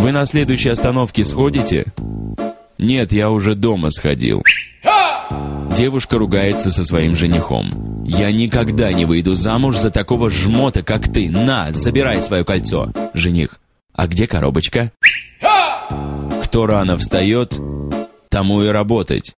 Вы на следующей остановке сходите? Нет, я уже дома сходил. Девушка ругается со своим женихом. «Я никогда не выйду замуж за такого жмота, как ты. На, забирай свое кольцо!» Жених. «А где коробочка?» Кто рано встает, тому и работать.